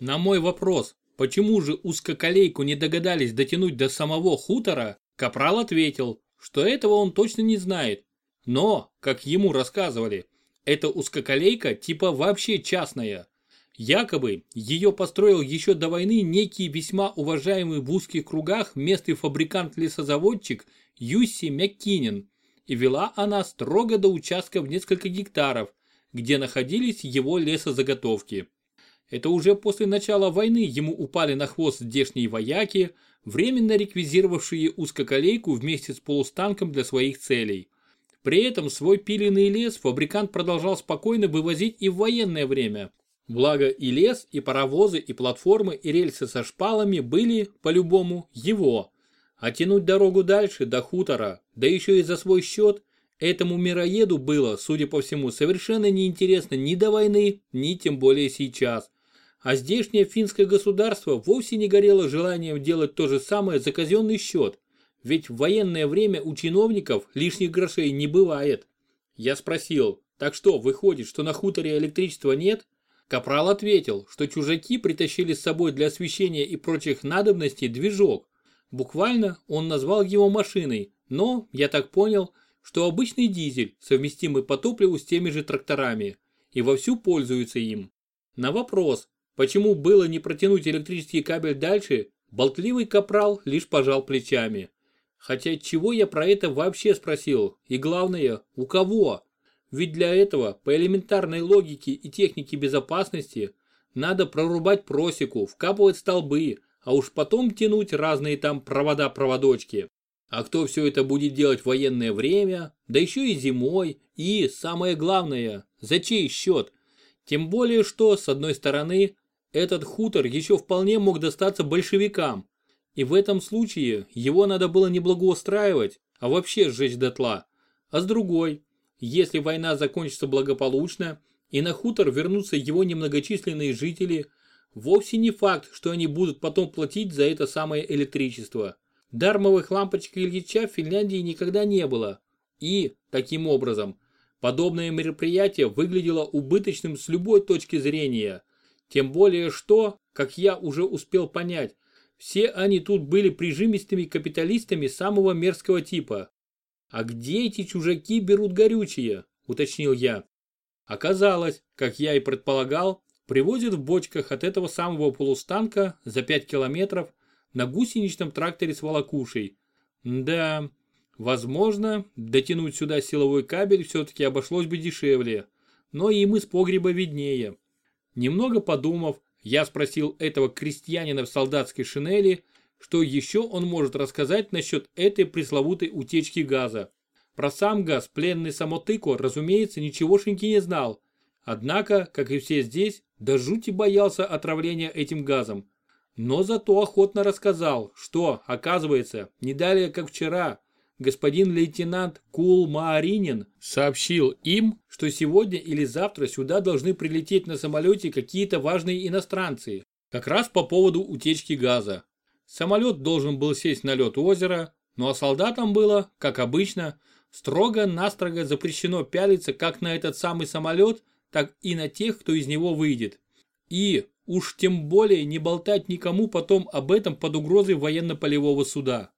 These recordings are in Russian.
На мой вопрос, почему же узкоколейку не догадались дотянуть до самого хутора, Капрал ответил, что этого он точно не знает. Но, как ему рассказывали, эта узкоколейка типа вообще частная. Якобы ее построил еще до войны некий весьма уважаемый в узких кругах местный фабрикант-лесозаводчик Юсси Маккинен, и вела она строго до участка в несколько гектаров, где находились его лесозаготовки. Это уже после начала войны ему упали на хвост здешние вояки, временно реквизировавшие узкоколейку вместе с полустанком для своих целей. При этом свой пиленный лес фабрикант продолжал спокойно вывозить и в военное время. Благо и лес, и паровозы, и платформы, и рельсы со шпалами были, по-любому, его. А тянуть дорогу дальше, до хутора, да еще и за свой счет, этому мироеду было, судя по всему, совершенно неинтересно ни до войны, ни тем более сейчас. А здешнее финское государство вовсе не горело желанием делать то же самое за казенный счет, ведь в военное время у чиновников лишних грошей не бывает. Я спросил, так что, выходит, что на хуторе электричества нет? Капрал ответил, что чужаки притащили с собой для освещения и прочих надобностей движок. Буквально он назвал его машиной, но, я так понял, что обычный дизель, совместимый по топливу с теми же тракторами, и вовсю пользуются им. На вопрос, Почему было не протянуть электрический кабель дальше, болтливый капрал лишь пожал плечами. Хотя чего я про это вообще спросил? И главное, у кого? Ведь для этого, по элементарной логике и технике безопасности, надо прорубать просеку, вкапывать столбы, а уж потом тянуть разные там провода-проводочки. А кто все это будет делать в военное время, да еще и зимой, и, самое главное, за чей счет? Тем более, что, с одной стороны, этот хутор еще вполне мог достаться большевикам, и в этом случае его надо было не благоустраивать, а вообще сжечь дотла. А с другой, если война закончится благополучно, и на хутор вернутся его немногочисленные жители, вовсе не факт, что они будут потом платить за это самое электричество. Дармовых лампочек Ильича в Финляндии никогда не было. И, таким образом, подобное мероприятие выглядело убыточным с любой точки зрения. Тем более что, как я уже успел понять, все они тут были прижимистыми капиталистами самого мерзкого типа. А где эти чужаки берут горючее, уточнил я. Оказалось, как я и предполагал, привозят в бочках от этого самого полустанка за 5 километров на гусеничном тракторе с волокушей. Да, возможно, дотянуть сюда силовой кабель все-таки обошлось бы дешевле, но им из погреба виднее. Немного подумав, я спросил этого крестьянина в солдатской шинели, что еще он может рассказать насчет этой пресловутой утечки газа. Про сам газ пленный Самотыко, разумеется, ничегошеньки не знал. Однако, как и все здесь, до жути боялся отравления этим газом. Но зато охотно рассказал, что, оказывается, не далее как вчера, господин лейтенант Кул Мааринин сообщил им, что сегодня или завтра сюда должны прилететь на самолете какие-то важные иностранцы, как раз по поводу утечки газа. Самолет должен был сесть на лед озера, ну а солдатам было, как обычно, строго-настрого запрещено пялиться как на этот самый самолет, так и на тех, кто из него выйдет. И уж тем более не болтать никому потом об этом под угрозой военно-полевого суда.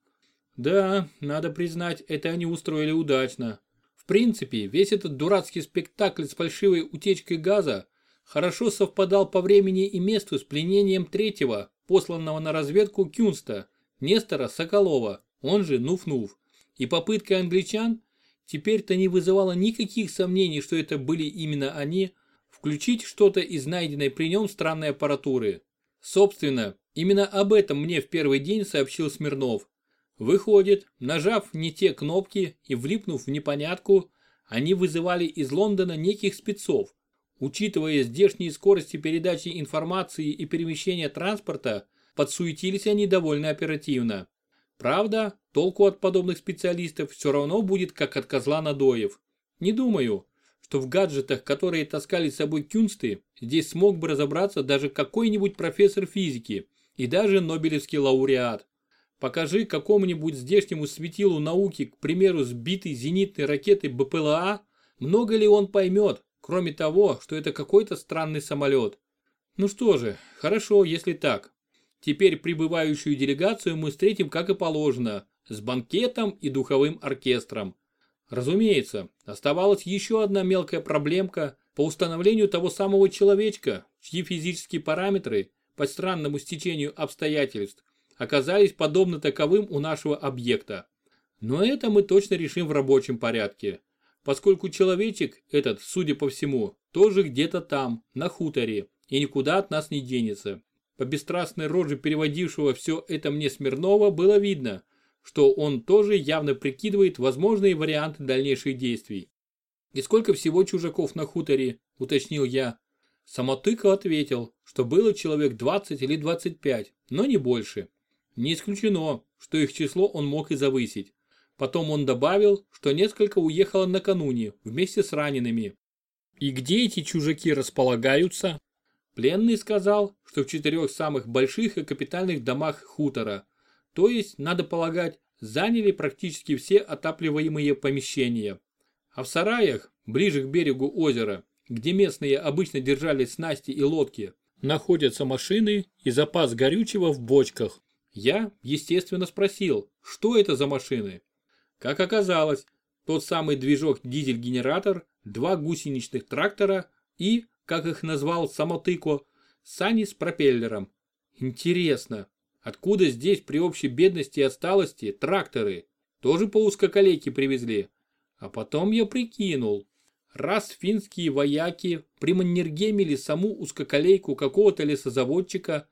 Да, надо признать, это они устроили удачно. В принципе, весь этот дурацкий спектакль с фальшивой утечкой газа хорошо совпадал по времени и месту с пленением третьего, посланного на разведку Кюнста, Нестора Соколова, он же Нуф-Нуф. И попытка англичан теперь-то не вызывала никаких сомнений, что это были именно они, включить что-то из найденной при нем странной аппаратуры. Собственно, именно об этом мне в первый день сообщил Смирнов. Выходит, нажав не те кнопки и влипнув в непонятку, они вызывали из Лондона неких спецов. Учитывая здешние скорости передачи информации и перемещения транспорта, подсуетились они довольно оперативно. Правда, толку от подобных специалистов все равно будет как от козла надоев. Не думаю, что в гаджетах, которые таскали с собой кюнсты, здесь смог бы разобраться даже какой-нибудь профессор физики и даже Нобелевский лауреат. Покажи какому-нибудь здешнему светилу науки, к примеру, сбитой зенитной ракеты БПЛА, много ли он поймет, кроме того, что это какой-то странный самолет. Ну что же, хорошо, если так. Теперь прибывающую делегацию мы встретим как и положено, с банкетом и духовым оркестром. Разумеется, оставалась еще одна мелкая проблемка по установлению того самого человечка, чьи физические параметры, по странному стечению обстоятельств, оказались подобны таковым у нашего объекта. Но это мы точно решим в рабочем порядке, поскольку человечек этот, судя по всему, тоже где-то там, на хуторе, и никуда от нас не денется. По бесстрастной роже переводившего все это мне Смирнова было видно, что он тоже явно прикидывает возможные варианты дальнейших действий. «И сколько всего чужаков на хуторе?» – уточнил я. Самотыко ответил, что было человек 20 или 25, но не больше. Не исключено, что их число он мог и завысить. Потом он добавил, что несколько уехало накануне вместе с ранеными. И где эти чужаки располагаются? Пленный сказал, что в четырех самых больших и капитальных домах хутора, то есть, надо полагать, заняли практически все отапливаемые помещения. А в сараях, ближе к берегу озера, где местные обычно держали снасти и лодки, находятся машины и запас горючего в бочках. Я, естественно, спросил, что это за машины. Как оказалось, тот самый движок-дизель-генератор, два гусеничных трактора и, как их назвал Самотыко, сани с пропеллером. Интересно, Откуда здесь при общей бедности и отсталости тракторы? Тоже по узкоколейке привезли. А потом я прикинул. Раз финские вояки приманнергемили саму узкоколейку какого-то лесозаводчика,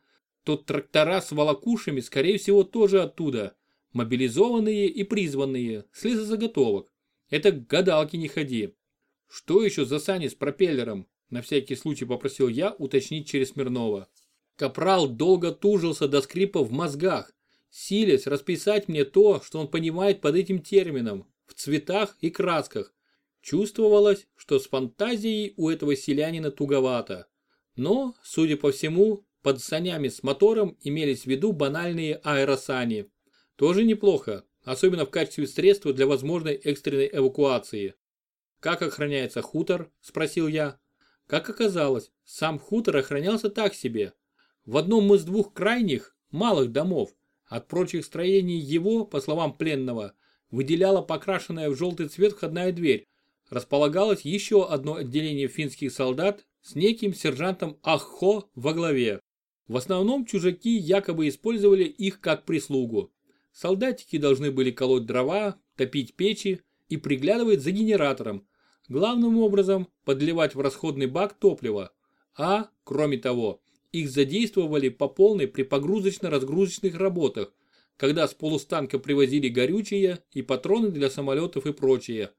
то трактора с волокушами, скорее всего, тоже оттуда. Мобилизованные и призванные, с лесозаготовок. Это к гадалке не ходи. Что еще за сани с пропеллером? На всякий случай попросил я уточнить через Смирнова. Капрал долго тужился до скрипа в мозгах, силясь расписать мне то, что он понимает под этим термином, в цветах и красках. Чувствовалось, что с фантазией у этого селянина туговато. Но, судя по всему, под санями с мотором имелись в виду банальные аэросани. Тоже неплохо, особенно в качестве средства для возможной экстренной эвакуации. «Как охраняется хутор?» – спросил я. Как оказалось, сам хутор охранялся так себе, в одном из двух крайних, малых домов, от прочих строений его, по словам пленного, выделяла покрашенная в желтый цвет входная дверь. Располагалось еще одно отделение финских солдат с неким сержантом Аххо во главе. В основном чужаки якобы использовали их как прислугу. Солдатики должны были колоть дрова, топить печи и приглядывать за генератором, главным образом подливать в расходный бак топливо. А, кроме того, их задействовали по полной при погрузочно-разгрузочных работах, когда с полустанка привозили горючее и патроны для самолетов и прочее.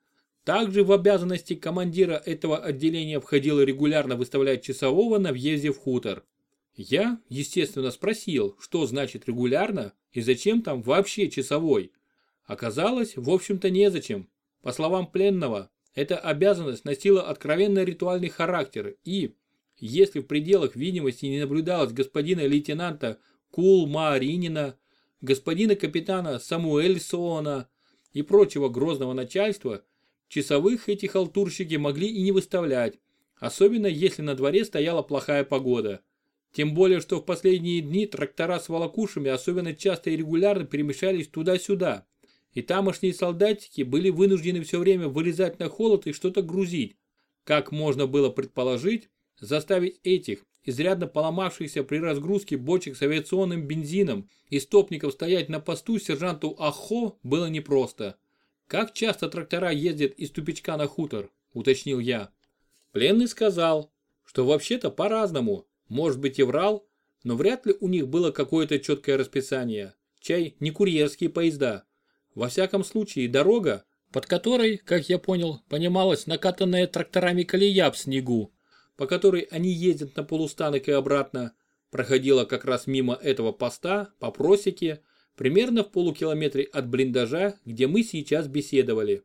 Также в обязанности командира этого отделения входило регулярно выставлять часового на въезде в хутор. Я, естественно, спросил, что значит регулярно и зачем там вообще часовой. Оказалось, в общем-то незачем. По словам пленного, эта обязанность носила откровенно ритуальный характер и, если в пределах видимости не наблюдалось господина лейтенанта Кулмаринина, господина капитана Самуэльсона и прочего грозного начальства, часовых эти халтурщики могли и не выставлять, особенно если на дворе стояла плохая погода. Тем более, что в последние дни трактора с волокушами особенно часто и регулярно перемещались туда-сюда, и тамошние солдатики были вынуждены все время вылезать на холод и что-то грузить. Как можно было предположить, Заставить этих, изрядно поломавшихся при разгрузке бочек с авиационным бензином и стопников стоять на посту сержанту Ахо было непросто. «Как часто трактора ездят из тупичка на хутор?» – уточнил я. Пленный сказал, что вообще-то по-разному, может быть и врал, но вряд ли у них было какое-то четкое расписание. Чай не курьерские поезда. Во всяком случае, дорога, под которой, как я понял, понималась накатанная тракторами колея в снегу, по которой они ездят на полустанок и обратно, проходила как раз мимо этого поста по просеке, примерно в полукилометре от блиндажа, где мы сейчас беседовали.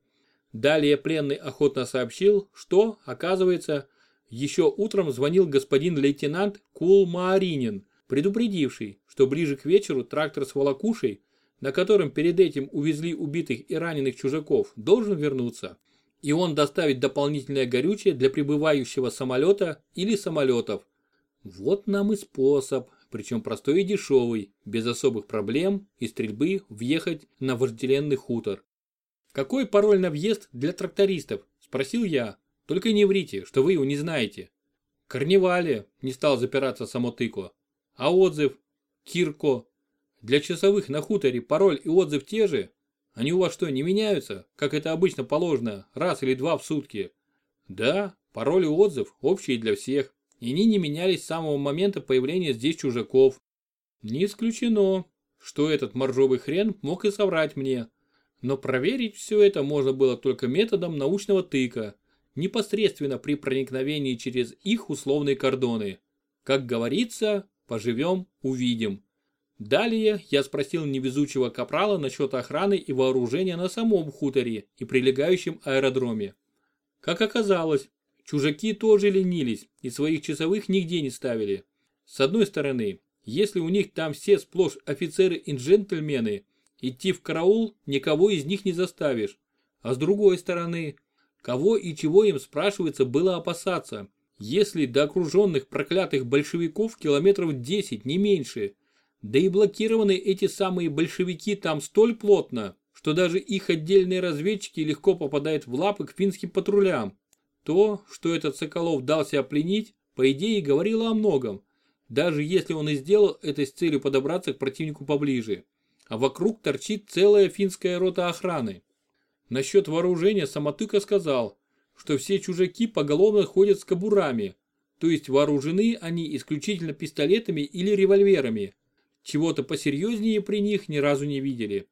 Далее пленный охотно сообщил, что, оказывается, еще утром звонил господин лейтенант Кулмааринин, предупредивший, что ближе к вечеру трактор с волокушей, на котором перед этим увезли убитых и раненых чужаков, должен вернуться и он доставит дополнительное горючее для прибывающего самолета или самолетов. Вот нам и способ, причем простой и дешевый, без особых проблем и стрельбы въехать на вожделенный хутор. «Какой пароль на въезд для трактористов?» – спросил я. «Только не врите, что вы его не знаете». «Карнивале», – не стал запираться самотыко. «А отзыв?» «Кирко». «Для часовых на хуторе пароль и отзыв те же? Они у вас что, не меняются, как это обычно положено, раз или два в сутки?» «Да, пароль и отзыв общие для всех и они не менялись с самого момента появления здесь чужаков. Не исключено, что этот моржовый хрен мог и соврать мне. Но проверить все это можно было только методом научного тыка, непосредственно при проникновении через их условные кордоны. Как говорится, поживем, увидим. Далее я спросил невезучего капрала насчет охраны и вооружения на самом хуторе и прилегающем аэродроме. Как оказалось, Чужаки тоже ленились и своих часовых нигде не ставили. С одной стороны, если у них там все сплошь офицеры и джентльмены, идти в караул никого из них не заставишь. А с другой стороны, кого и чего им спрашивается было опасаться, если до окруженных проклятых большевиков километров 10, не меньше. Да и блокированы эти самые большевики там столь плотно, что даже их отдельные разведчики легко попадают в лапы к финским патрулям. То, что этот Соколов дал себя пленить, по идее говорило о многом, даже если он и сделал это с целью подобраться к противнику поближе. А вокруг торчит целая финская рота охраны. Насчет вооружения Самотыка сказал, что все чужаки поголовно ходят с кобурами, то есть вооружены они исключительно пистолетами или револьверами. Чего-то посерьезнее при них ни разу не видели.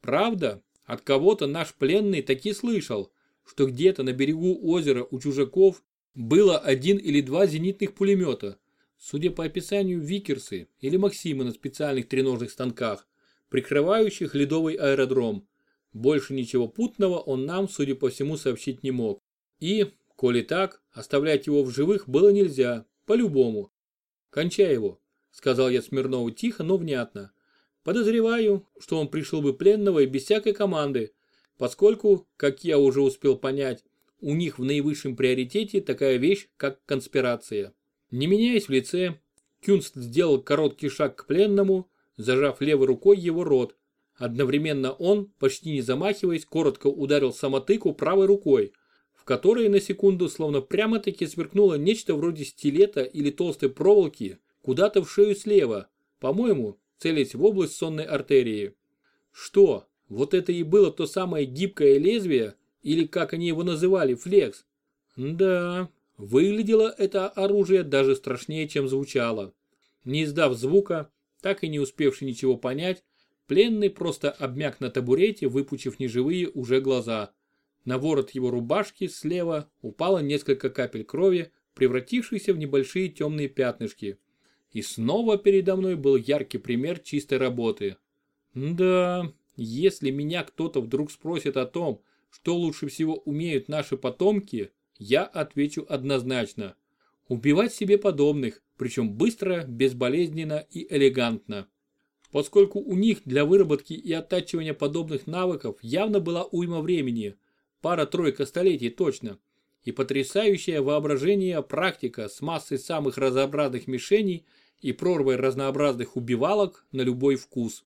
Правда, от кого-то наш пленный таки слышал, что где-то на берегу озера у чужаков было один или два зенитных пулемета, судя по описанию Викерсы или Максимы на специальных треножных станках, прикрывающих ледовый аэродром. Больше ничего путного он нам, судя по всему, сообщить не мог. И, коли так, оставлять его в живых было нельзя, по-любому. «Кончай его», — сказал я Смирнову тихо, но внятно. «Подозреваю, что он пришел бы пленного и без всякой команды, поскольку, как я уже успел понять, у них в наивысшем приоритете такая вещь, как конспирация. Не меняясь в лице, Кюнст сделал короткий шаг к пленному, зажав левой рукой его рот. Одновременно он, почти не замахиваясь, коротко ударил самотыку правой рукой, в которой на секунду словно прямо-таки сверкнуло нечто вроде стилета или толстой проволоки куда-то в шею слева, по-моему, целясь в область сонной артерии. Что, вот это и было то самое гибкое лезвие, или как они его называли, флекс. Да, выглядело это оружие даже страшнее, чем звучало. Не издав звука, так и не успевший ничего понять, пленный просто обмяк на табурете, выпучив неживые уже глаза. На ворот его рубашки слева упало несколько капель крови, превратившихся в небольшие темные пятнышки. И снова передо мной был яркий пример чистой работы. Да, если меня кто-то вдруг спросит о том, что лучше всего умеют наши потомки, я отвечу однозначно. Убивать себе подобных, причем быстро, безболезненно и элегантно. Поскольку у них для выработки и оттачивания подобных навыков явно была уйма времени, пара-тройка столетий точно, и потрясающее воображение практика с массой самых разнообразных мишеней и прорвой разнообразных убивалок на любой вкус.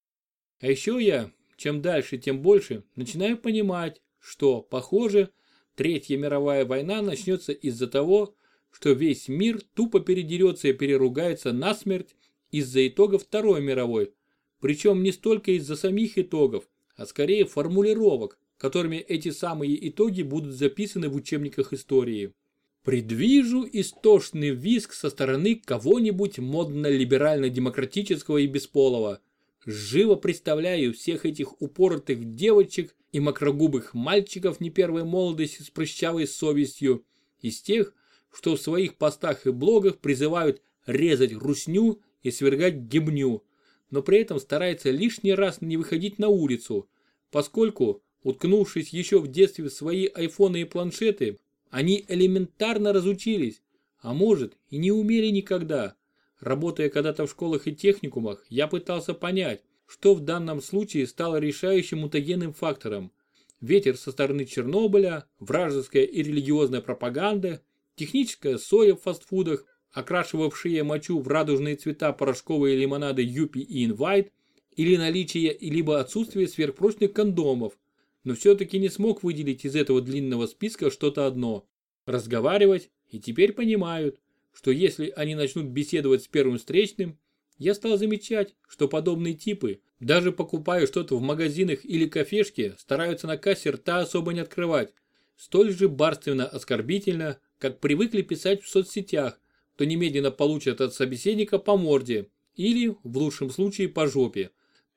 А еще я, чем дальше, тем больше начинаю понимать, что, похоже, Третья мировая война начнется из-за того, что весь мир тупо передерется и переругается насмерть из-за итогов Второй мировой. Причем не столько из-за самих итогов, а скорее формулировок, которыми эти самые итоги будут записаны в учебниках истории. Предвижу истошный визг со стороны кого-нибудь модно-либерально-демократического и бесполого – Живо представляю всех этих упоротых девочек и макрогубых мальчиков не первой молодости с прыщавой совестью, из тех, что в своих постах и блогах призывают резать русню и свергать гибню, но при этом старается лишний раз не выходить на улицу, поскольку, уткнувшись еще в детстве в свои айфоны и планшеты, они элементарно разучились, а может и не умели никогда. Работая когда-то в школах и техникумах, я пытался понять, что в данном случае стало решающим мутагенным фактором. Ветер со стороны Чернобыля, вражеская и религиозная пропаганда, техническая соя в фастфудах окрашивавшие мочу в радужные цвета порошковые лимонады Юпи и Инвайт, или наличие либо отсутствие сверхпрочных кондомов, но все-таки не смог выделить из этого длинного списка что-то одно. Разговаривать и теперь понимают, что если они начнут беседовать с первым встречным, я стал замечать, что подобные типы, даже покупая что-то в магазинах или кафешке, стараются на кассе рта особо не открывать. Столь же барственно оскорбительно, как привыкли писать в соцсетях, то немедленно получат от собеседника по морде или, в лучшем случае, по жопе.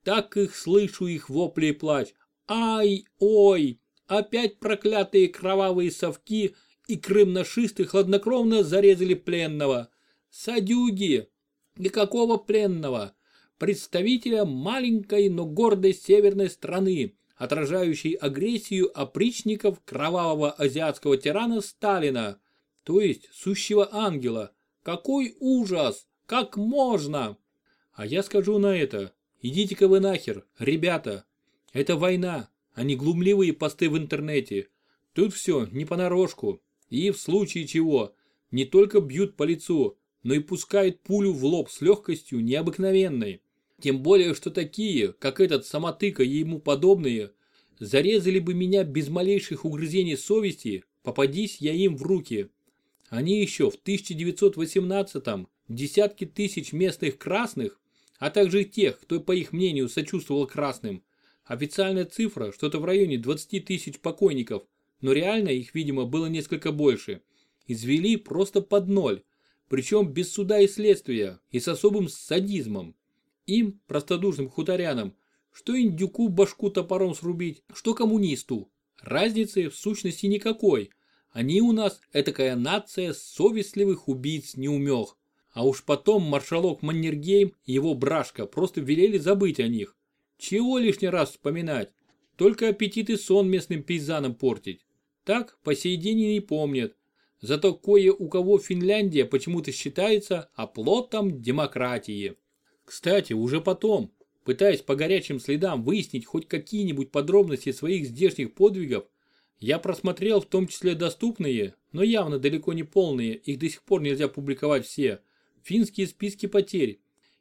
Так их слышу их вопли и плач. Ай, ой, опять проклятые кровавые совки и крым-нашисты хладнокровно зарезали пленного. Садюги! Никакого пленного! Представителя маленькой, но гордой северной страны, отражающей агрессию опричников кровавого азиатского тирана Сталина, то есть сущего ангела. Какой ужас! Как можно? А я скажу на это, Идите-ка вы нахер, ребята. Это война, а не глумливые посты в интернете. Тут все не понарошку. И в случае чего, не только бьют по лицу, но и пускают пулю в лоб с легкостью необыкновенной. Тем более, что такие, как этот самотыка и ему подобные, зарезали бы меня без малейших угрызений совести, попадись я им в руки. Они еще в 1918-м десятки тысяч местных красных а также тех, кто, по их мнению, сочувствовал красным. Официальная цифра что-то в районе 20 тысяч покойников, но реально их, видимо, было несколько больше. Извели просто под ноль, причем без суда и следствия и с особым садизмом. Им, простодушным хуторянам, что индюку башку топором срубить, что коммунисту. Разницы в сущности никакой. Они у нас этакая нация совестливых убийц неумех. А уж потом маршалок Маннергейм и его брашка просто велели забыть о них. Чего лишний раз вспоминать? Только аппетит и сон местным пейзанам портить. Так по сей день и не помнят. Зато кое у кого Финляндия почему-то считается оплотом демократии. Кстати, уже потом, пытаясь по горячим следам выяснить хоть какие-нибудь подробности своих здешних подвигов, я просмотрел в том числе доступные, но явно далеко не полные, их до сих пор нельзя публиковать все, финские списки потерь.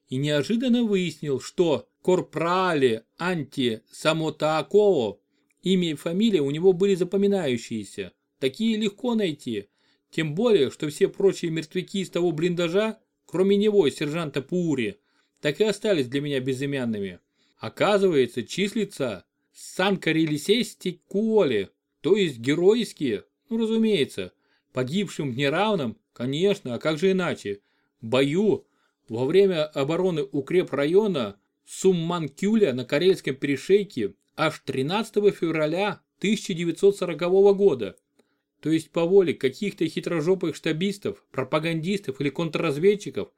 И неожиданно выяснил, что Корпрале Анти Самотаакоо, имя и фамилия у него были запоминающиеся, такие легко найти, тем более, что все прочие мертвяки из того блиндажа, кроме него и сержанта Пури, так и остались для меня безымянными. Оказывается, числится Санкарилисести Куоли, то есть геройские, ну разумеется, погибшим в неравном, конечно, а как же иначе, бою во время обороны укрепрайона Сумманкюля на Карельском перешейке аж 13 февраля 1940 года. То есть по воле каких-то хитрожопых штабистов, пропагандистов или контрразведчиков,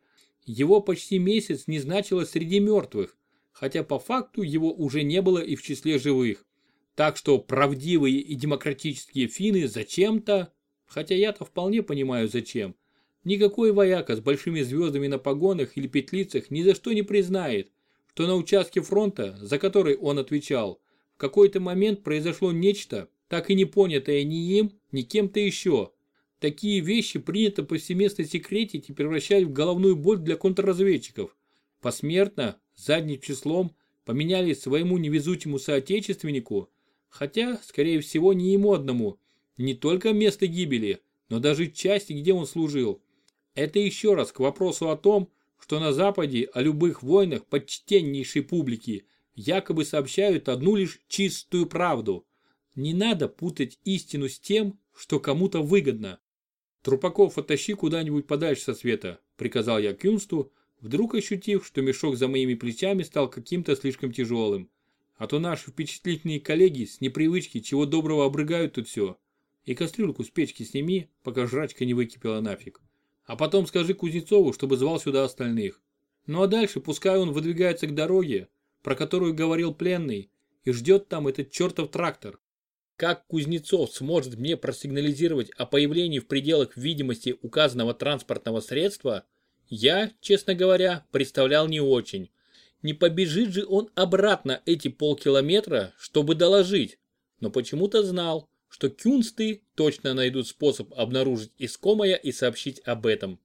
его почти месяц не значилось среди мертвых, хотя по факту его уже не было и в числе живых. Так что правдивые и демократические финны зачем-то, хотя я-то вполне понимаю зачем, Никакой вояка с большими звездами на погонах или петлицах ни за что не признает, что на участке фронта, за который он отвечал, в какой-то момент произошло нечто, так и не понятое ни им, ни кем-то еще. Такие вещи принято повсеместно секретить и превращать в головную боль для контрразведчиков. Посмертно, задним числом, поменяли своему невезучему соотечественнику, хотя, скорее всего, не ему одному, не только место гибели, но даже части, где он служил. Это еще раз к вопросу о том, что на Западе о любых войнах почтеннейшей публики якобы сообщают одну лишь чистую правду. Не надо путать истину с тем, что кому-то выгодно. Трупаков оттащи куда-нибудь подальше со света, приказал я Кюнсту, вдруг ощутив, что мешок за моими плечами стал каким-то слишком тяжелым. А то наши впечатлительные коллеги с непривычки чего доброго обрыгают тут все. И кастрюльку с печки сними, пока жрачка не выкипела нафиг. А потом скажи Кузнецову, чтобы звал сюда остальных. Ну а дальше пускай он выдвигается к дороге, про которую говорил пленный, и ждет там этот чертов трактор. Как Кузнецов сможет мне просигнализировать о появлении в пределах видимости указанного транспортного средства, я, честно говоря, представлял не очень. Не побежит же он обратно эти полкилометра, чтобы доложить, но почему-то знал, что кюнсты точно найдут способ обнаружить искомое и сообщить об этом.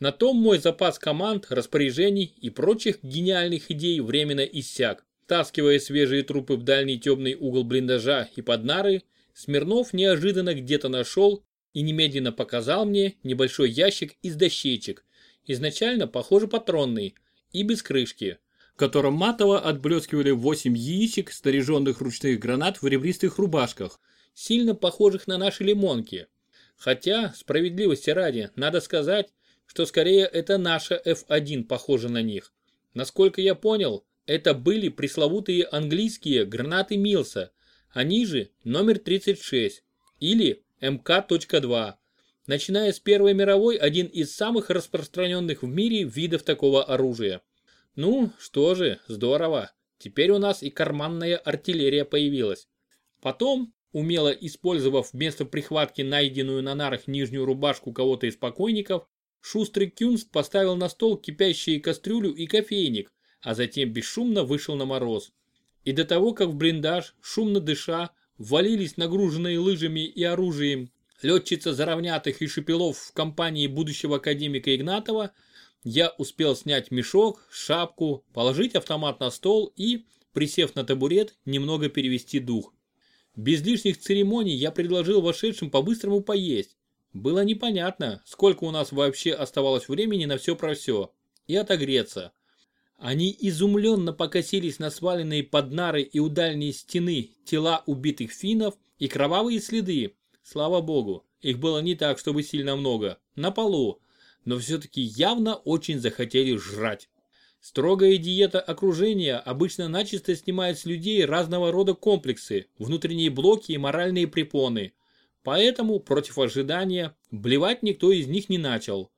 На том мой запас команд, распоряжений и прочих гениальных идей временно иссяк. Таскивая свежие трупы в дальний темный угол блиндажа и под нары, Смирнов неожиданно где-то нашел и немедленно показал мне небольшой ящик из дощечек, изначально, похоже, патронный и без крышки, в котором матово отблескивали 8 яичек снаряженных ручных гранат в ребристых рубашках, сильно похожих на наши лимонки. Хотя, справедливости ради, надо сказать, что скорее это наша F1 похожа на них. Насколько я понял, это были пресловутые английские гранаты Милса, они же номер 36 или МК.2. Начиная с Первой мировой, один из самых распространенных в мире видов такого оружия. Ну, что же, здорово. Теперь у нас и карманная артиллерия появилась. Потом, умело использовав вместо прихватки найденную на нарах нижнюю рубашку кого-то из покойников, шустрый Кюнст поставил на стол кипящие кастрюлю и кофейник, а затем бесшумно вышел на мороз. И до того, как в блиндаж, шумно дыша, ввалились нагруженные лыжами и оружием летчица Заровнятых и Шепелов в компании будущего академика Игнатова, я успел снять мешок, шапку, положить автомат на стол и, присев на табурет, немного перевести дух. Без лишних церемоний я предложил вошедшим по-быстрому поесть. Было непонятно, сколько у нас вообще оставалось времени на все про все. И отогреться. Они изумленно покосились на сваленные под нары и у дальней стены тела убитых финнов и кровавые следы. Слава богу, их было не так, чтобы сильно много, на полу, но все-таки явно очень захотели жрать. Строгая диета окружения обычно начисто снимает с людей разного рода комплексы, внутренние блоки и моральные препоны. Поэтому, против ожидания, блевать никто из них не начал.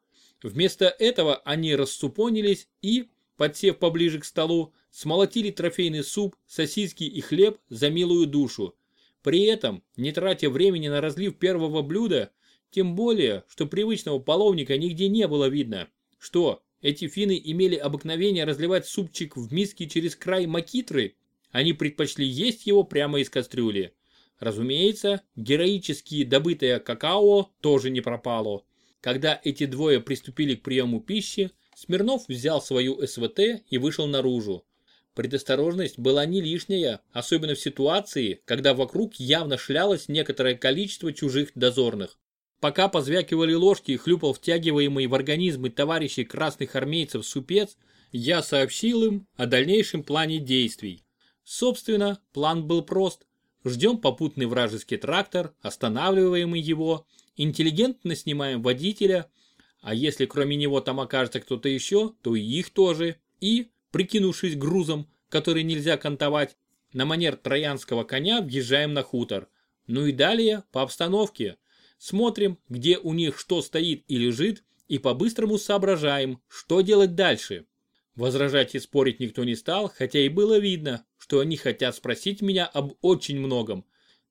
Вместо этого они рассупонились и, подсев поближе к столу, смолотили трофейный суп, сосиски и хлеб за милую душу. При этом, не тратя времени на разлив первого блюда, тем более, что привычного половника нигде не было видно. Что, эти финны имели обыкновение разливать супчик в миске через край макитры? Они предпочли есть его прямо из кастрюли. Разумеется, героически добытое какао тоже не пропало. Когда эти двое приступили к приему пищи, Смирнов взял свою СВТ и вышел наружу. Предосторожность была не лишняя, особенно в ситуации, когда вокруг явно шлялось некоторое количество чужих дозорных. Пока позвякивали ложки и хлюпал втягиваемый в организмы товарищей красных армейцев супец, я сообщил им о дальнейшем плане действий. Собственно, план был прост. Ждем попутный вражеский трактор, останавливаем его, интеллигентно снимаем водителя, а если кроме него там окажется кто-то еще, то и их тоже. И, прикинувшись грузом, который нельзя кантовать, на манер троянского коня въезжаем на хутор. Ну и далее по обстановке. Смотрим, где у них что стоит и лежит, и по-быстрому соображаем, что делать дальше. Возражать и спорить никто не стал, хотя и было видно, что они хотят спросить меня об очень многом.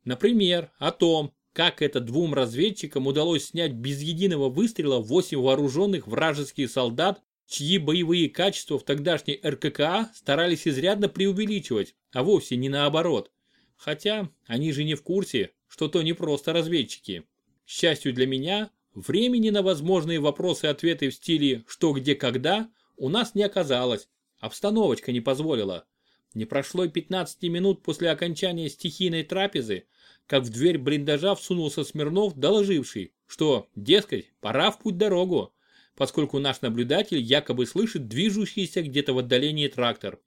Например, о том, как это двум разведчикам удалось снять без единого выстрела 8 вооруженных вражеских солдат, чьи боевые качества в тогдашней РККА старались изрядно преувеличивать, а вовсе не наоборот. Хотя они же не в курсе, что то не просто разведчики. К счастью для меня, времени на возможные вопросы-ответы в стиле «что, где, когда» у нас не оказалось, обстановочка не позволила. Не прошло и 15 минут после окончания стихийной трапезы, как в дверь блиндажа всунулся Смирнов, доложивший, что, дескать, пора в путь-дорогу, поскольку наш наблюдатель якобы слышит движущийся где-то в отдалении трактор.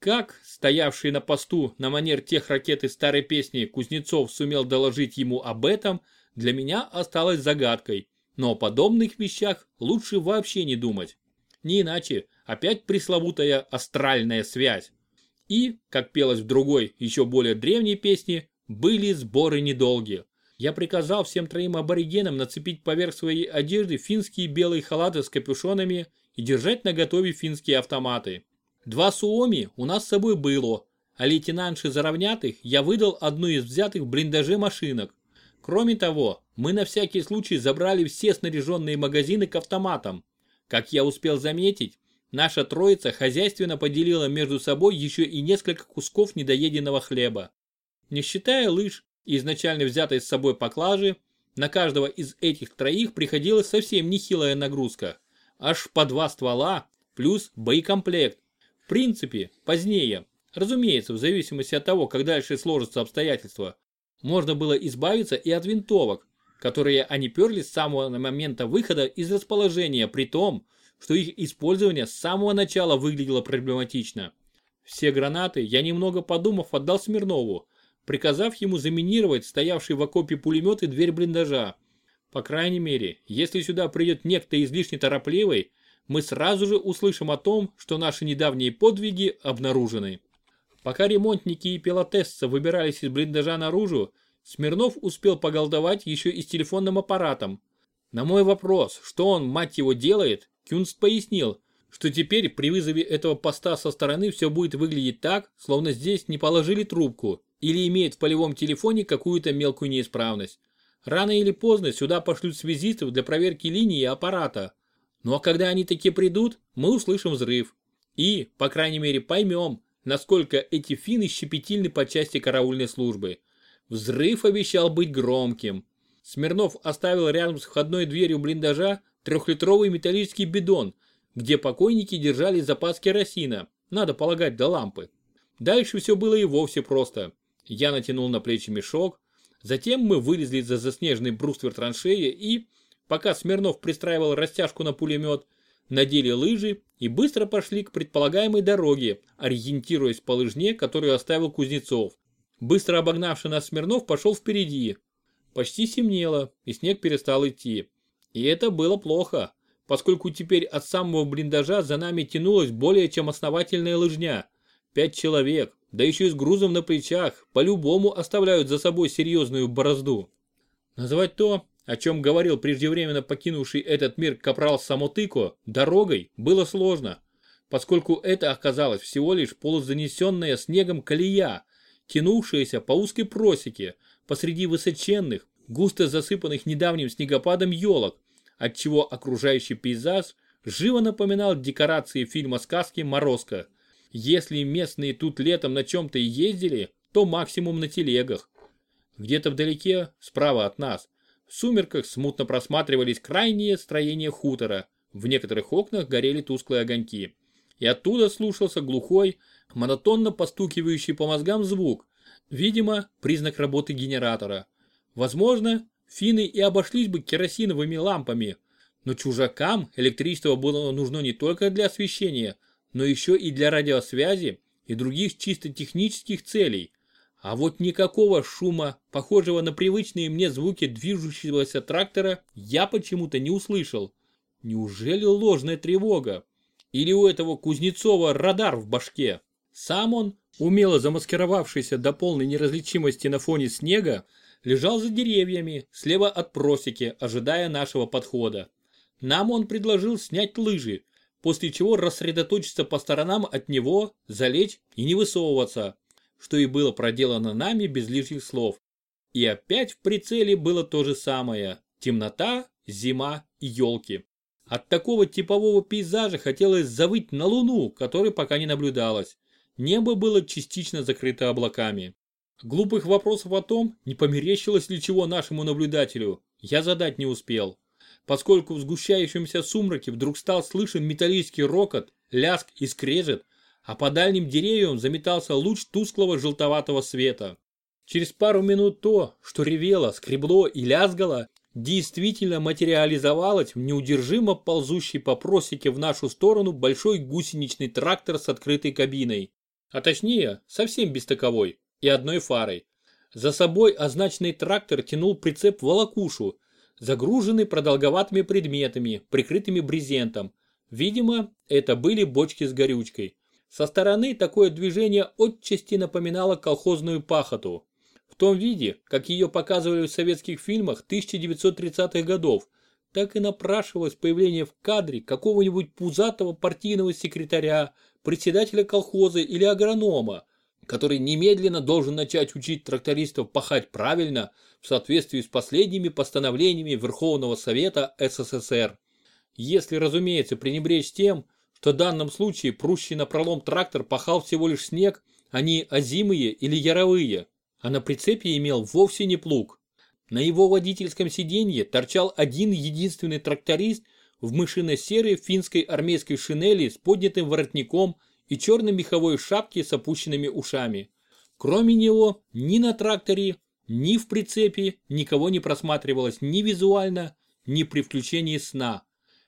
Как, стоявший на посту на манер тех ракет из старой песни, Кузнецов сумел доложить ему об этом, для меня осталось загадкой, но о подобных вещах лучше вообще не думать. Не иначе, опять пресловутая астральная связь. И, как пелось в другой, еще более древней песне, были сборы недолгие. Я приказал всем троим аборигенам нацепить поверх своей одежды финские белые халаты с капюшонами и держать наготове финские автоматы. Два суоми у нас с собой было, а лейтенантши заровнятых я выдал одну из взятых в блиндаже машинок. Кроме того, мы на всякий случай забрали все снаряженные магазины к автоматам. Как я успел заметить, наша троица хозяйственно поделила между собой еще и несколько кусков недоеденного хлеба. Не считая лыж и изначально взятой с собой поклажи, на каждого из этих троих приходилась совсем нехилая нагрузка. аж по два ствола, плюс боекомплект. В принципе, позднее, разумеется, в зависимости от того, как дальше сложатся обстоятельства, можно было избавиться и от винтовок, которые они перли с самого момента выхода из расположения, при том, что их использование с самого начала выглядело проблематично. Все гранаты я немного подумав отдал Смирнову, приказав ему заминировать стоявший в окопе пулемет и дверь блиндажа. По крайней мере, если сюда придет некто излишне торопливый, мы сразу же услышим о том, что наши недавние подвиги обнаружены. Пока ремонтники и пилотесса выбирались из блиндажа наружу, Смирнов успел поголдовать еще и с телефонным аппаратом. На мой вопрос, что он, мать его, делает, Кюнст пояснил, что теперь при вызове этого поста со стороны все будет выглядеть так, словно здесь не положили трубку или имеет в полевом телефоне какую-то мелкую неисправность. Рано или поздно сюда пошлют связистов для проверки линии и аппарата. Ну а когда они таки придут, мы услышим взрыв. И, по крайней мере, поймем, насколько эти финны щепетильны по части караульной службы. Взрыв обещал быть громким. Смирнов оставил рядом с входной дверью блиндажа трехлитровый металлический бидон, где покойники держали запас керосина, надо полагать до лампы. Дальше все было и вовсе просто. Я натянул на плечи мешок, затем мы вылезли за заснеженный бруствер траншеи и, пока Смирнов пристраивал растяжку на пулемет, надели лыжи и быстро пошли к предполагаемой дороге, ориентируясь по лыжне, которую оставил Кузнецов. Быстро обогнавший нас Смирнов пошел впереди. Почти семнело, и снег перестал идти. И это было плохо, поскольку теперь от самого блиндажа за нами тянулась более чем основательная лыжня. Пять человек, да еще и с грузом на плечах, по-любому оставляют за собой серьезную борозду. Назвать то, о чем говорил преждевременно покинувший этот мир капрал Самотыко, дорогой было сложно, поскольку это оказалось всего лишь полузанесенная снегом колея, тянувшаяся по узкой просеке посреди высоченных, густо засыпанных недавним снегопадом елок, отчего окружающий пейзаж живо напоминал декорации фильма сказки «Морозко». Если местные тут летом на чем-то и ездили, то максимум на телегах. Где-то вдалеке, справа от нас, в сумерках смутно просматривались крайние строения хутора, в некоторых окнах горели тусклые огоньки. И оттуда слушался глухой, монотонно постукивающий по мозгам звук, видимо, признак работы генератора. Возможно, финны и обошлись бы керосиновыми лампами, но чужакам электричество было нужно не только для освещения, но еще и для радиосвязи и других чисто технических целей. А вот никакого шума, похожего на привычные мне звуки движущегося трактора, я почему-то не услышал. Неужели ложная тревога? Или у этого Кузнецова радар в башке? Сам он, умело замаскировавшийся до полной неразличимости на фоне снега, лежал за деревьями, слева от просеки, ожидая нашего подхода. Нам он предложил снять лыжи, после чего рассредоточиться по сторонам от него, залечь и не высовываться, что и было проделано нами без лишних слов. И опять в прицеле было то же самое – темнота, зима и елки. От такого типового пейзажа хотелось завыть на луну, которой пока не наблюдалось. Небо было частично закрыто облаками. Глупых вопросов о том, не померещилось ли чего нашему наблюдателю, я задать не успел, поскольку в сгущающемся сумраке вдруг стал слышен металлический рокот, ляск и скрежет, а по дальним деревьям заметался луч тусклого желтоватого света. Через пару минут то, что ревело, скребло и лязгало, действительно материализовалось в неудержимо ползущий по просеке в нашу сторону большой гусеничный трактор с открытой кабиной. А точнее, совсем без таковой и одной фарой. За собой означенный трактор тянул прицеп волокушу, загруженный продолговатыми предметами, прикрытыми брезентом. Видимо, это были бочки с горючкой. Со стороны такое движение отчасти напоминало колхозную пахоту. В том виде, как ее показывали в советских фильмах 1930-х годов, так и напрашивалось появление в кадре какого-нибудь пузатого партийного секретаря, председателя колхоза или агронома, который немедленно должен начать учить трактористов пахать правильно в соответствии с последними постановлениями Верховного Совета СССР. Если, разумеется, пренебречь тем, что в данном случае прущий на пролом трактор пахал всего лишь снег, а не озимые или яровые, а на прицепе имел вовсе не плуг. На его водительском сиденье торчал один единственный тракторист в мышино-серой финской армейской шинели с поднятым воротником и черной меховой шапке с опущенными ушами. Кроме него, ни на тракторе, ни в прицепе никого не просматривалось ни визуально, ни при включении сна.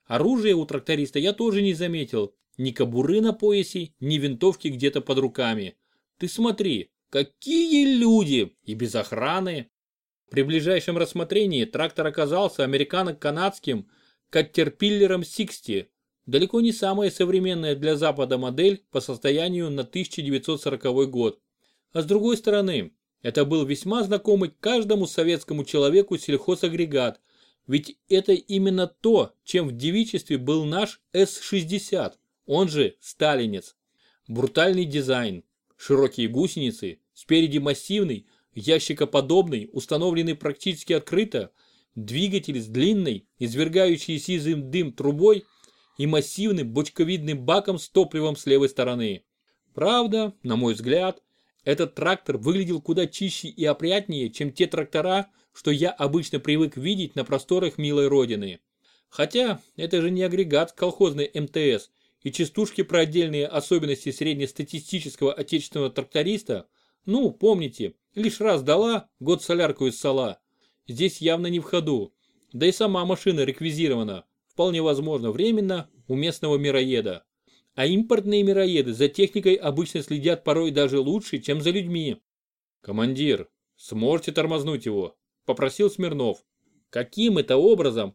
Оружие у тракториста я тоже не заметил, ни кобуры на поясе, ни винтовки где-то под руками. Ты смотри, какие люди! И без охраны. При ближайшем рассмотрении трактор оказался американо-канадским каттерпиллером 60, далеко не самая современная для Запада модель по состоянию на 1940 год. А с другой стороны, это был весьма знакомый каждому советскому человеку сельхозагрегат, ведь это именно то, чем в девичестве был наш С-60, он же сталинец. Брутальный дизайн, широкие гусеницы, спереди массивный, ящикоподобный, установленный практически открыто, двигатель с длинной, извергающей сизым дым трубой и массивным бочковидным баком с топливом с левой стороны. Правда, на мой взгляд, этот трактор выглядел куда чище и опрятнее, чем те трактора, что я обычно привык видеть на просторах милой родины. Хотя это же не агрегат колхозной МТС, и частушки про отдельные особенности среднестатистического отечественного тракториста, ну, помните, лишь раз дала год солярку из сала. Здесь явно не в ходу. Да и сама машина реквизирована, вполне возможно, временно у местного мироеда. А импортные мироеды за техникой обычно следят порой даже лучше, чем за людьми. Командир, сможете тормознуть его? Попросил Смирнов. Каким это образом?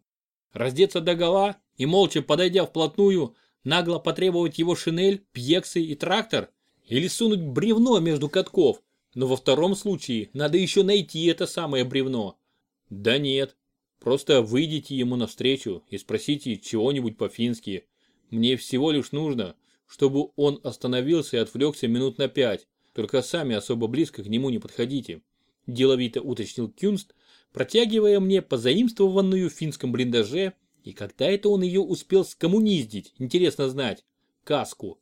Раздеться до гола и молча подойдя вплотную, Нагло потребовать его шинель, пьексы и трактор? Или сунуть бревно между катков? Но во втором случае надо еще найти это самое бревно. Да нет, просто выйдите ему навстречу и спросите чего-нибудь по-фински. Мне всего лишь нужно, чтобы он остановился и отвлекся минут на пять, только сами особо близко к нему не подходите. Деловито уточнил Кюнст, протягивая мне позаимствованную в финском блиндаже и когда это он ее успел скоммуниздить, интересно знать, каску.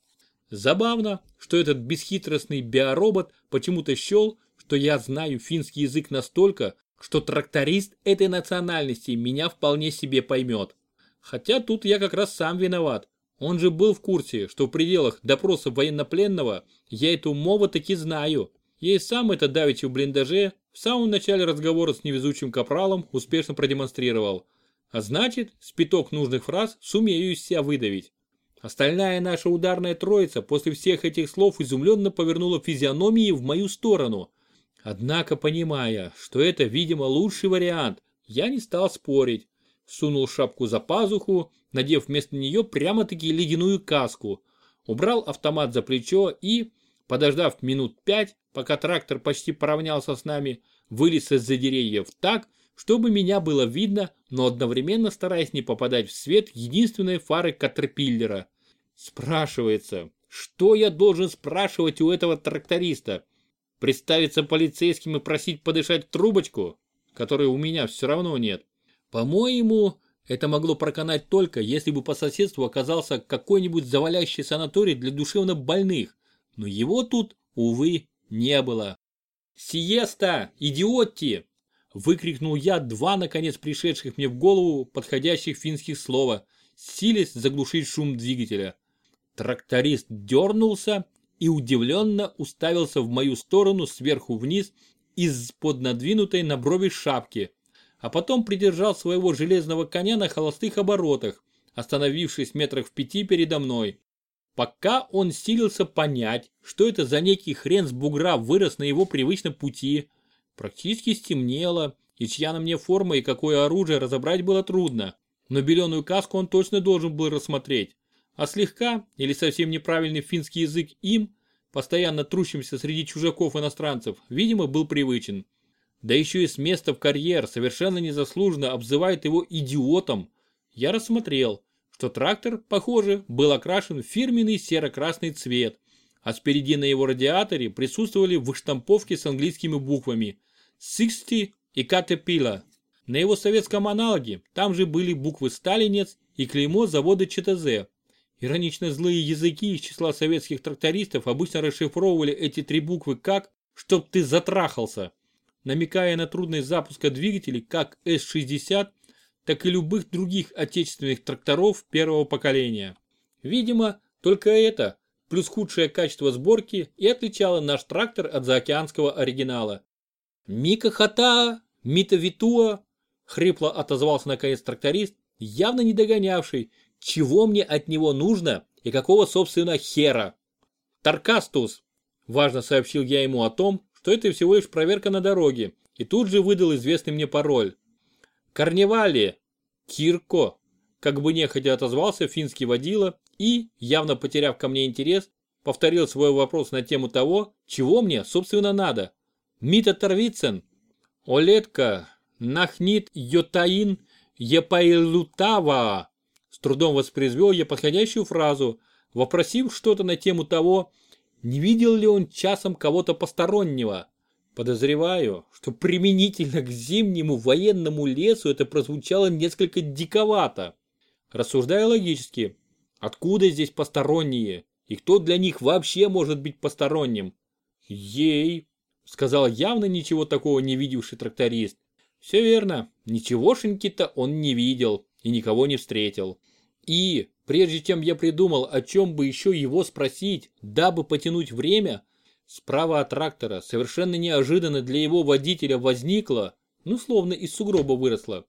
Забавно, что этот бесхитростный биоробот почему-то счел, что я знаю финский язык настолько, что тракторист этой национальности меня вполне себе поймет. Хотя тут я как раз сам виноват. Он же был в курсе, что в пределах допроса военнопленного я эту мову таки знаю. Я и сам это давеча в блиндаже в самом начале разговора с невезучим капралом успешно продемонстрировал – а значит, спиток нужных фраз сумею из себя выдавить. Остальная наша ударная троица после всех этих слов изумленно повернула физиономии в мою сторону. Однако, понимая, что это, видимо, лучший вариант, я не стал спорить. Сунул шапку за пазуху, надев вместо нее прямо-таки ледяную каску. Убрал автомат за плечо и, подождав минут пять, пока трактор почти поравнялся с нами, вылез из-за деревьев так, чтобы меня было видно, но одновременно стараясь не попадать в свет единственной фары Катерпиллера. Спрашивается, что я должен спрашивать у этого тракториста? Представиться полицейским и просить подышать трубочку, которой у меня все равно нет? По-моему, это могло проканать только, если бы по соседству оказался какой-нибудь завалящий санаторий для душевно больных, но его тут, увы, не было. «Сиеста! Идиотти!» Выкрикнул я два наконец пришедших мне в голову подходящих финских слова, силясь заглушить шум двигателя. Тракторист дернулся и удивленно уставился в мою сторону сверху вниз из-под надвинутой на брови шапки, а потом придержал своего железного коня на холостых оборотах, остановившись метрах в пяти передо мной. Пока он силился понять, что это за некий хрен с бугра вырос на его привычном пути, Практически стемнело, и чья на мне форма и какое оружие разобрать было трудно, но беленую каску он точно должен был рассмотреть. А слегка, или совсем неправильный финский язык им, постоянно трущимся среди чужаков-иностранцев, видимо, был привычен. Да еще и с места в карьер совершенно незаслуженно обзывает его идиотом. Я рассмотрел, что трактор, похоже, был окрашен в фирменный серо-красный цвет, а спереди на его радиаторе присутствовали выштамповки с английскими буквами 60 и Caterpillar. На его советском аналоге там же были буквы «Сталинец» и клеймо завода ЧТЗ. Иронично злые языки из числа советских трактористов обычно расшифровывали эти три буквы как «чтоб ты затрахался», намекая на трудность запуска двигателей как С-60, так и любых других отечественных тракторов первого поколения. Видимо, только это, плюс худшее качество сборки и отличало наш трактор от заокеанского оригинала. «Мика Хата, Мита Витуа», хрипло отозвался наконец тракторист, явно не догонявший, чего мне от него нужно и какого, собственно, хера. «Таркастус», важно сообщил я ему о том, что это всего лишь проверка на дороге, и тут же выдал известный мне пароль. «Карневали! Кирко!» Как бы нехотя отозвался финский водила и, явно потеряв ко мне интерес, повторил свой вопрос на тему того, чего мне, собственно, надо. Мита Тарвицен, Олетка, Нахнит Йотаин Епайлутава. С трудом воспроизвел я подходящую фразу, вопросив что-то на тему того, не видел ли он часом кого-то постороннего. Подозреваю, что применительно к зимнему военному лесу это прозвучало несколько диковато. Рассуждая логически, откуда здесь посторонние и кто для них вообще может быть посторонним? Ей, сказал явно ничего такого не видевший тракторист. Все верно, ничегошеньки-то он не видел и никого не встретил. И, прежде чем я придумал, о чем бы еще его спросить, дабы потянуть время, справа от трактора совершенно неожиданно для его водителя возникла, ну словно из сугроба выросла,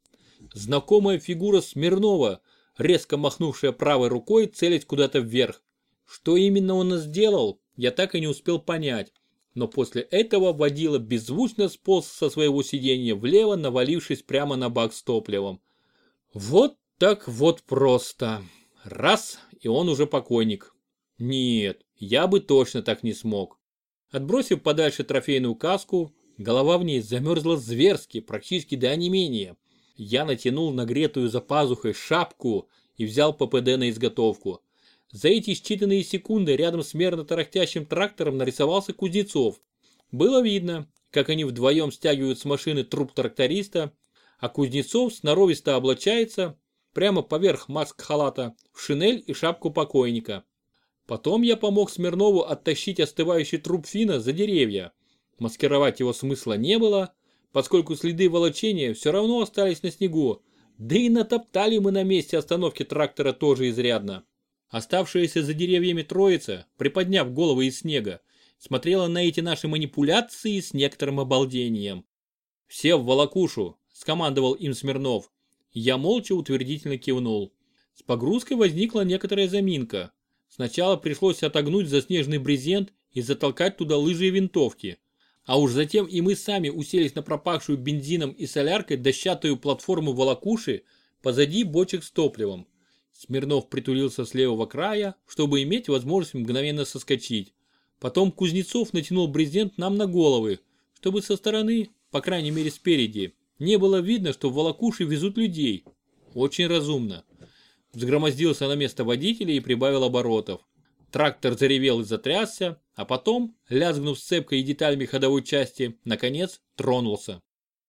знакомая фигура Смирнова, резко махнувшая правой рукой, целясь куда-то вверх. Что именно он сделал, я так и не успел понять. Но после этого водила беззвучно сполз со своего сиденья влево, навалившись прямо на бак с топливом. Вот так вот просто. Раз, и он уже покойник. Нет, я бы точно так не смог. Отбросив подальше трофейную каску, голова в ней замерзла зверски, практически до онемения. Я натянул нагретую за пазухой шапку и взял ППД на изготовку. За эти считанные секунды рядом с мерно тарахтящим трактором нарисовался Кузнецов. Было видно, как они вдвоем стягивают с машины труп тракториста, а Кузнецов сноровисто облачается, прямо поверх маск-халата, в шинель и шапку покойника. Потом я помог Смирнову оттащить остывающий труп Фина за деревья. Маскировать его смысла не было, поскольку следы волочения все равно остались на снегу, да и натоптали мы на месте остановки трактора тоже изрядно. Оставшаяся за деревьями троица, приподняв головы из снега, смотрела на эти наши манипуляции с некоторым обалдением. «Все в волокушу!» – скомандовал им Смирнов. Я молча утвердительно кивнул. С погрузкой возникла некоторая заминка. Сначала пришлось отогнуть заснеженный брезент и затолкать туда лыжи и винтовки. А уж затем и мы сами уселись на пропахшую бензином и соляркой дощатую платформу волокуши позади бочек с топливом. Смирнов притулился с левого края, чтобы иметь возможность мгновенно соскочить. Потом Кузнецов натянул брезент нам на головы, чтобы со стороны, по крайней мере спереди, не было видно, что в волокуши везут людей. Очень разумно. Взгромоздился на место водителя и прибавил оборотов. Трактор заревел и затрясся, а потом, лязгнув сцепкой и деталями ходовой части, наконец тронулся.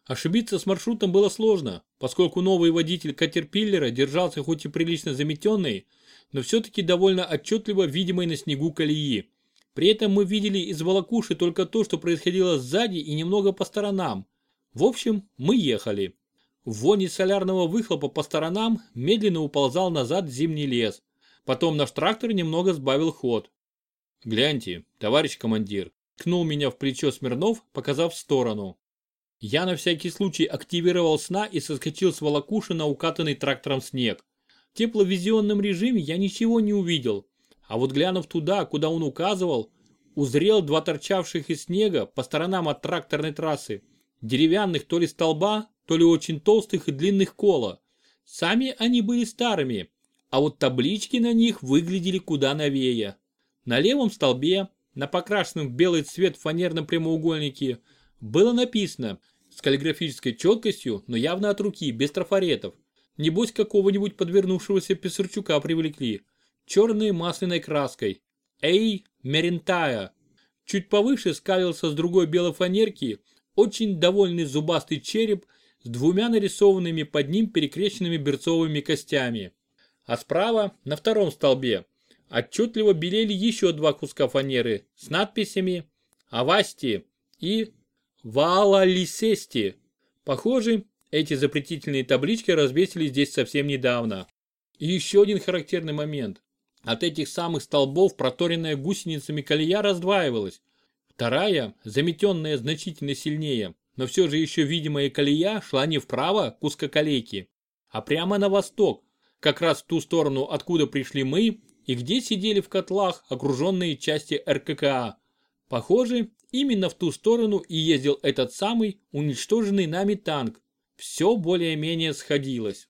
Ошибиться с маршрутом было сложно, поскольку новый водитель Катерпиллера держался хоть и прилично заметенной, но все-таки довольно отчетливо видимой на снегу колеи. При этом мы видели из волокуши только то, что происходило сзади и немного по сторонам. В общем, мы ехали. В воне солярного выхлопа по сторонам медленно уползал назад зимний лес. Потом наш трактор немного сбавил ход. «Гляньте, товарищ командир», ткнул меня в плечо Смирнов, показав в сторону. Я на всякий случай активировал сна и соскочил с волокуши на укатанный трактором снег. В тепловизионном режиме я ничего не увидел, а вот глянув туда, куда он указывал, узрел два торчавших из снега по сторонам от тракторной трассы, деревянных то ли столба, то ли очень толстых и длинных кола. Сами они были старыми, а вот таблички на них выглядели куда новее. На левом столбе, на покрашенном в белый цвет фанерном прямоугольнике, было написано с каллиграфической четкостью, но явно от руки, без трафаретов. Небось какого-нибудь подвернувшегося Писарчука привлекли. Черной масляной краской. Эй, Мерентая. Чуть повыше скалился с другой белой фанерки очень довольный зубастый череп с двумя нарисованными под ним перекрещенными берцовыми костями. А справа, на втором столбе, отчетливо белели еще два куска фанеры с надписями «Авасти» и Ваала Лисести. Похоже, Эти запретительные таблички развесили здесь совсем недавно. И еще один характерный момент. От этих самых столбов проторенная гусеницами колея раздваивалась. Вторая, заметенная значительно сильнее, но все же еще видимая колея шла не вправо к узкоколейке, а прямо на восток, как раз в ту сторону, откуда пришли мы и где сидели в котлах окруженные части РККА. Похоже, именно в ту сторону и ездил этот самый уничтоженный нами танк. Все более-менее сходилось.